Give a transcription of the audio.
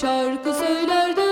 Şarkı söyler de